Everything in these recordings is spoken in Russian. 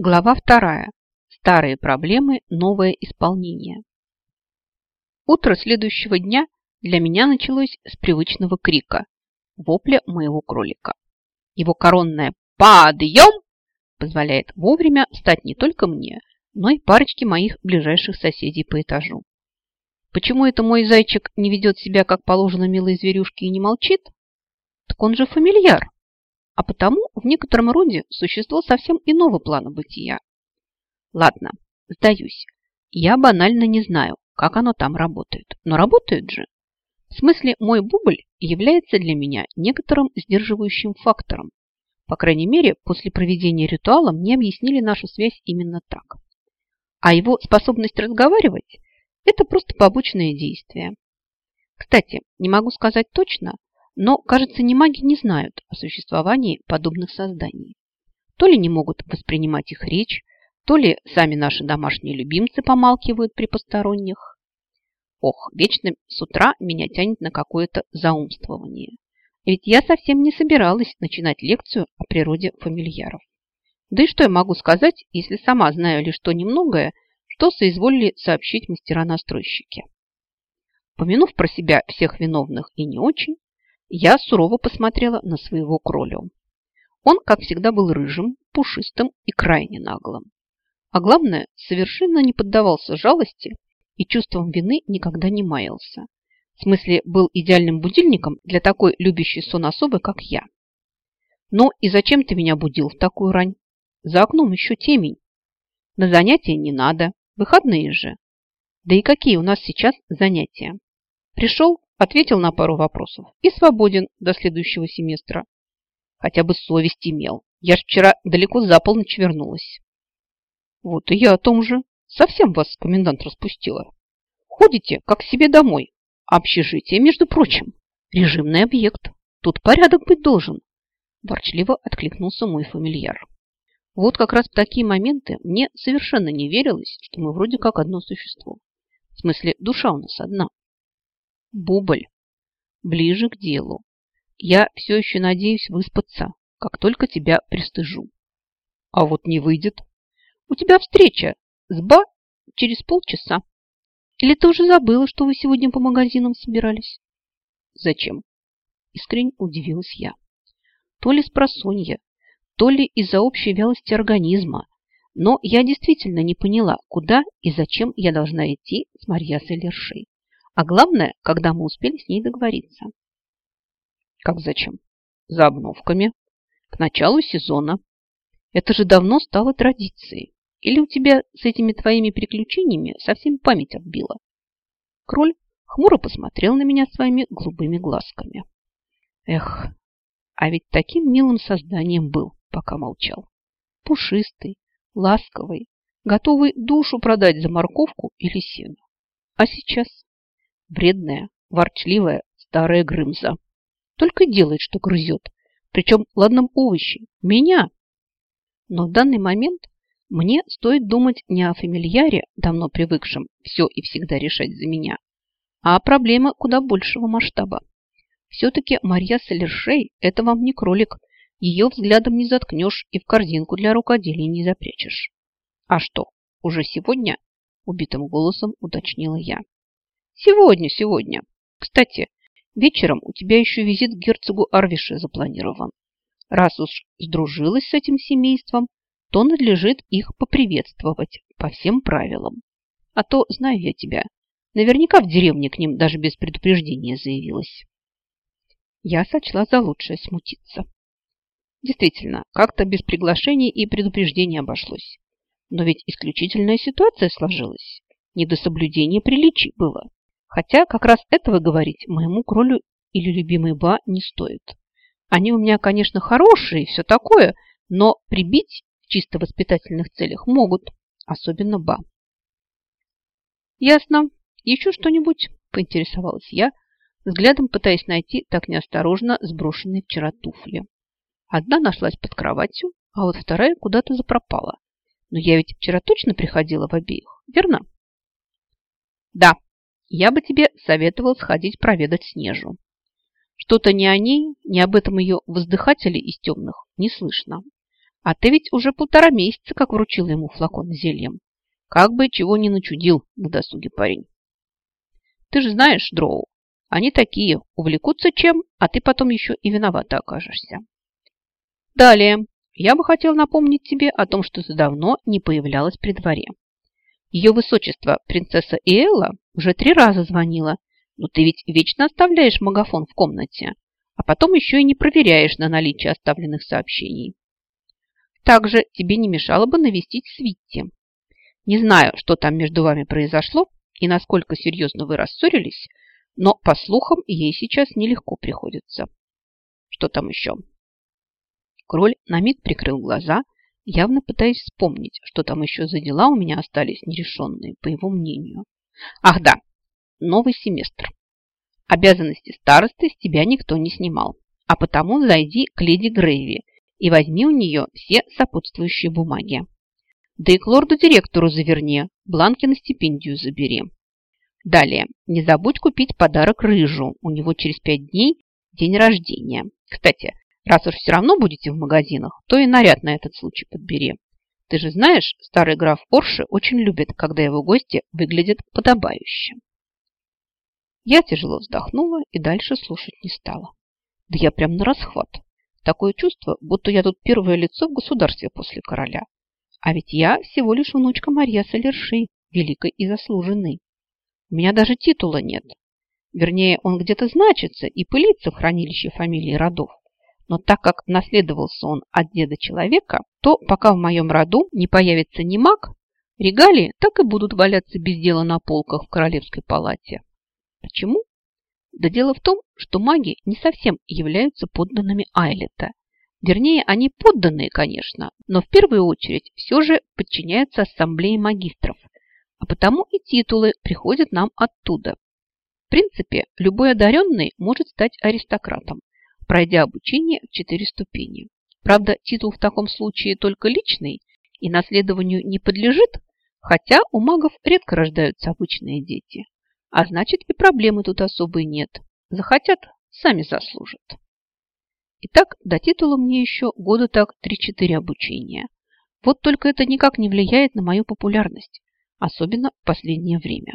Глава вторая. Старые проблемы, новое исполнение. Утро следующего дня для меня началось с привычного крика, вопля моего кролика. Его коронное «Подъем!» позволяет вовремя встать не только мне, но и парочке моих ближайших соседей по этажу. Почему это мой зайчик не ведет себя, как положено милой зверюшке, и не молчит? Так он же фамильяр, а потому в некотором роде существо совсем иного плана бытия. Ладно, сдаюсь. Я банально не знаю, как оно там работает, но работает же. В смысле, мой бубль является для меня некоторым сдерживающим фактором. По крайней мере, после проведения ритуала мне объяснили нашу связь именно так. А его способность разговаривать – это просто побочное действие. Кстати, не могу сказать точно, но, кажется, ни маги не знают о существовании подобных созданий. То ли не могут воспринимать их речь, то ли сами наши домашние любимцы помалкивают при посторонних. Ох, вечно с утра меня тянет на какое-то заумствование. Ведь я совсем не собиралась начинать лекцию о природе фамильяров. Да и что я могу сказать, если сама знаю лишь то немногое, что соизволили сообщить мастера-настройщики. Помянув про себя всех виновных и не очень, я сурово посмотрела на своего кролю. Он, как всегда, был рыжим, пушистым и крайне наглым. А главное, совершенно не поддавался жалости и чувством вины никогда не маялся. В смысле, был идеальным будильником для такой любящей сон особы, как я. Ну и зачем ты меня будил в такую рань? За окном еще темень. На занятия не надо, выходные же. Да и какие у нас сейчас занятия? Пришел, Ответил на пару вопросов и свободен до следующего семестра. Хотя бы совесть имел. Я ж вчера далеко за полночь вернулась. Вот и я о том же. Совсем вас комендант распустила. Ходите, как себе домой. Общежитие, между прочим. Режимный объект. Тут порядок быть должен. Ворчливо откликнулся мой фамильяр. Вот как раз в такие моменты мне совершенно не верилось, что мы вроде как одно существо. В смысле, душа у нас одна. Бубль. Ближе к делу. Я все еще надеюсь выспаться, как только тебя пристыжу. А вот не выйдет. У тебя встреча с Ба через полчаса. Или ты уже забыла, что вы сегодня по магазинам собирались? Зачем? Искренне удивилась я. То ли с просонья, то ли из-за общей вялости организма, но я действительно не поняла, куда и зачем я должна идти с Марьясой Лершей. А главное, когда мы успели с ней договориться. Как зачем? За обновками. К началу сезона. Это же давно стало традицией. Или у тебя с этими твоими приключениями совсем память отбила? Кроль хмуро посмотрел на меня своими голубыми глазками. Эх, а ведь таким милым созданием был, пока молчал. Пушистый, ласковый, готовый душу продать за морковку или сено. А сейчас Вредная, ворчливая старая Грымза. Только делает, что грызет. Причем ладном овощи. Меня. Но в данный момент мне стоит думать не о фамильяре, давно привыкшем все и всегда решать за меня, а о проблеме куда большего масштаба. Все-таки Марья Солершей – это вам не кролик. Ее взглядом не заткнешь и в корзинку для рукоделия не запрячешь. А что, уже сегодня? Убитым голосом уточнила я. Сегодня, сегодня. Кстати, вечером у тебя еще визит к герцогу Арвише запланирован. Раз уж сдружилась с этим семейством, то надлежит их поприветствовать по всем правилам. А то, знаю я тебя, наверняка в деревне к ним даже без предупреждения заявилась. Я сочла за лучшее смутиться. Действительно, как-то без приглашения и предупреждения обошлось. Но ведь исключительная ситуация сложилась. Не до соблюдения приличий было. Хотя как раз этого говорить моему кролю или любимой Ба не стоит. Они у меня, конечно, хорошие и все такое, но прибить в чисто воспитательных целях могут, особенно Ба. Ясно. Еще что-нибудь? Поинтересовалась я, взглядом пытаясь найти так неосторожно сброшенные вчера туфли. Одна нашлась под кроватью, а вот вторая куда-то запропала. Но я ведь вчера точно приходила в обеих, верно? Да, я бы тебе советовал сходить проведать Снежу. Что-то ни о ней, ни об этом ее воздыхателе из темных не слышно. А ты ведь уже полтора месяца как вручила ему флакон с зельем. Как бы чего не начудил на досуге парень. Ты же знаешь, Дроу, они такие, увлекутся чем, а ты потом еще и виновата окажешься. Далее, я бы хотел напомнить тебе о том, что ты давно не появлялась при дворе. Ее высочество, принцесса Иэлла, уже три раза звонила, но ты ведь вечно оставляешь магафон в комнате, а потом еще и не проверяешь на наличие оставленных сообщений. Также тебе не мешало бы навестить Свитти. Не знаю, что там между вами произошло и насколько серьезно вы рассорились, но, по слухам, ей сейчас нелегко приходится. Что там еще? Кроль на миг прикрыл глаза, явно пытаясь вспомнить, что там еще за дела у меня остались нерешенные, по его мнению. Ах да, новый семестр. Обязанности старосты с тебя никто не снимал, а потому зайди к леди Грейви и возьми у нее все сопутствующие бумаги. Да и к лорду-директору заверни, бланки на стипендию забери. Далее, не забудь купить подарок Рыжу, у него через пять дней день рождения. Кстати, раз уж все равно будете в магазинах, то и наряд на этот случай подбери. Ты же знаешь, старый граф Орши очень любит, когда его гости выглядят подобающе. Я тяжело вздохнула и дальше слушать не стала. Да я прям на расхват. Такое чувство, будто я тут первое лицо в государстве после короля. А ведь я всего лишь внучка Марья Солерши, великой и заслуженной. У меня даже титула нет. Вернее, он где-то значится и пылится в хранилище фамилии родов. Но так как наследовался он от деда человека, то пока в моем роду не появится ни маг, регалии так и будут валяться без дела на полках в королевской палате. Почему? Да дело в том, что маги не совсем являются подданными Айлета. Вернее, они подданные, конечно, но в первую очередь все же подчиняются ассамблее магистров, а потому и титулы приходят нам оттуда. В принципе, любой одаренный может стать аристократом, пройдя обучение в четыре ступени. Правда, титул в таком случае только личный и наследованию не подлежит, хотя у магов редко рождаются обычные дети. А значит, и проблемы тут особой нет. Захотят, сами заслужат. Итак, до титула мне еще года так 3-4 обучения. Вот только это никак не влияет на мою популярность, особенно в последнее время.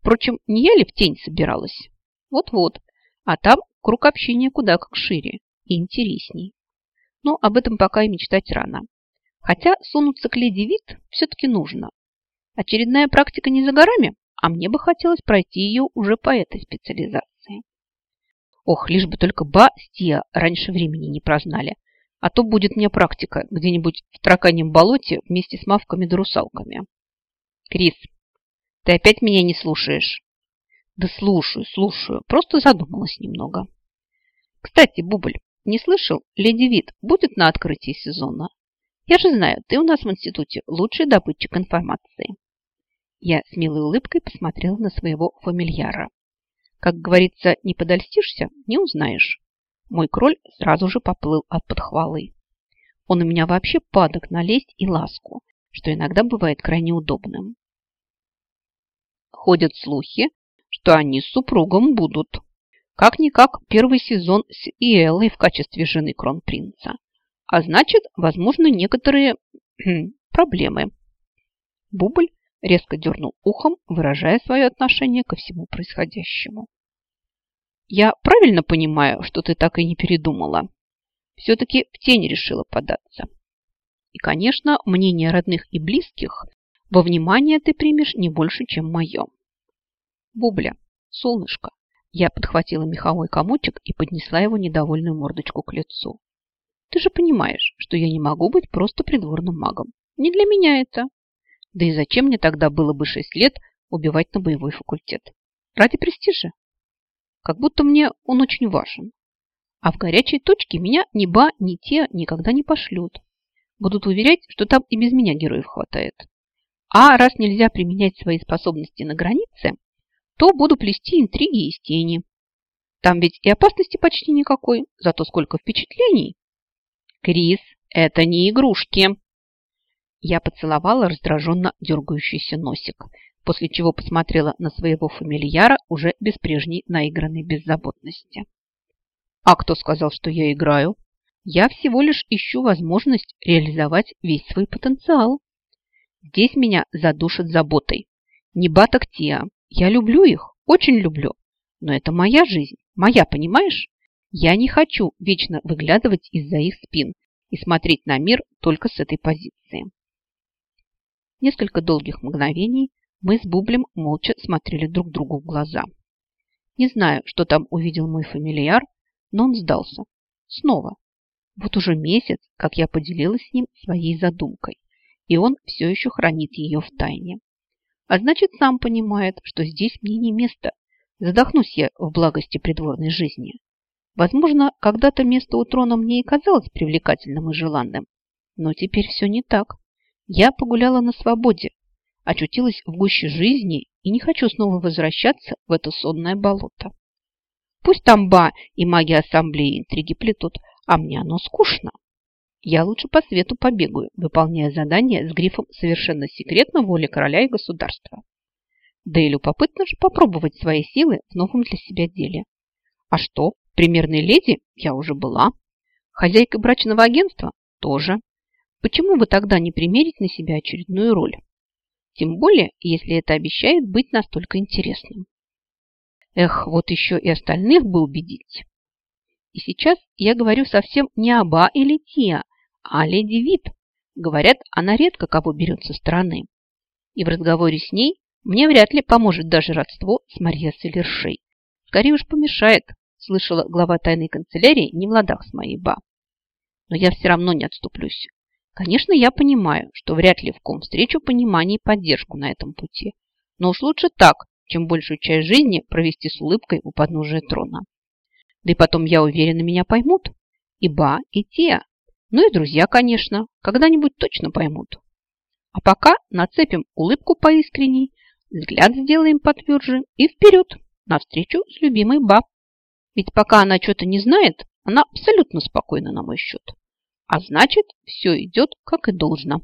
Впрочем, не я ли в тень собиралась? Вот-вот. А там круг общения куда как шире и интересней. Но об этом пока и мечтать рано. Хотя сунуться к леди Вит все-таки нужно. Очередная практика не за горами, а мне бы хотелось пройти ее уже по этой специализации. Ох, лишь бы только Ба с Тия раньше времени не прознали, а то будет мне практика где-нибудь в траканьем болоте вместе с мавками да. Крис, ты опять меня не слушаешь? Да слушаю, слушаю, просто задумалась немного. Кстати, Бубль, не слышал, леди Вит будет на открытии сезона? Я же знаю, ты у нас в институте лучший добытчик информации. Я с милой улыбкой посмотрела на своего фамильяра. Как говорится, не подольстишься, не узнаешь. Мой кроль сразу же поплыл от подхвалы. Он у меня вообще падок на лесть и ласку, что иногда бывает крайне удобным. Ходят слухи, что они с супругом будут. Как-никак первый сезон с Иэллой в качестве жены кронпринца. А значит, возможно, некоторые проблемы. Бубль резко дернул ухом, выражая свое отношение ко всему происходящему. «Я правильно понимаю, что ты так и не передумала? Все-таки в тень решила податься. И, конечно, мнение родных и близких во внимание ты примешь не больше, чем мое. Бубля, солнышко, я подхватила меховой комочек и поднесла его недовольную мордочку к лицу. Ты же понимаешь, что я не могу быть просто придворным магом. Не для меня это. Да и зачем мне тогда было бы шесть лет убивать на боевой факультет? Ради престижа? Как будто мне он очень важен. А в горячей точке меня ни ба, ни те никогда не пошлют. Будут уверять, что там и без меня героев хватает. А раз нельзя применять свои способности на границе, то буду плести интриги из тени. Там ведь и опасности почти никакой, зато сколько впечатлений. Крис, это не игрушки. Я поцеловала раздраженно дергающийся носик, после чего посмотрела на своего фамильяра уже без прежней наигранной беззаботности. «А кто сказал, что я играю?» Я всего лишь ищу возможность реализовать весь свой потенциал. Здесь меня задушат заботой. Не ба так Тиа. Я люблю их, очень люблю. Но это моя жизнь, моя, понимаешь? Я не хочу вечно выглядывать из-за их спин и смотреть на мир только с этой позиции. Несколько долгих мгновений мы с Бублем молча смотрели друг другу в глаза. Не знаю, что там увидел мой фамильяр, но он сдался. Снова. Вот уже месяц, как я поделилась с ним своей задумкой, и он все еще хранит ее в тайне. А значит, сам понимает, что здесь мне не место. Задохнусь я в благости придворной жизни. Возможно, когда-то место у трона мне и казалось привлекательным и желанным, но теперь все не так. Я погуляла на свободе, очутилась в гуще жизни и не хочу снова возвращаться в это сонное болото. Пусть там ба и маги ассамблеи интриги плетут, а мне оно скучно. Я лучше по свету побегаю, выполняя задание с грифом «Совершенно секретно воли короля и государства». Да и любопытно же попробовать свои силы в новом для себя деле. А что, примерной леди я уже была. Хозяйкой брачного агентства тоже. Почему бы тогда не примерить на себя очередную роль? Тем более, если это обещает быть настолько интересным. Эх, вот еще и остальных бы убедить. И сейчас я говорю совсем не оба или Тиа, а леди Вип. Говорят, она редко кого берет со стороны. И в разговоре с ней мне вряд ли поможет даже родство с Марьесой Лершей. Скорее уж помешает, слышала глава тайной канцелярии не в ладах с моей ба. Но я все равно не отступлюсь. Конечно, я понимаю, что вряд ли в ком встречу понимание и поддержку на этом пути. Но уж лучше так, чем большую часть жизни провести с улыбкой у подножия трона. Да и потом, я уверена, меня поймут. И Ба, и Тия. Ну и друзья, конечно, когда-нибудь точно поймут. А пока нацепим улыбку поискренней, взгляд сделаем потверже и вперед, навстречу с любимой Ба. Ведь пока она что-то не знает, она абсолютно спокойна на мой счет. А значит, все идет как и должно.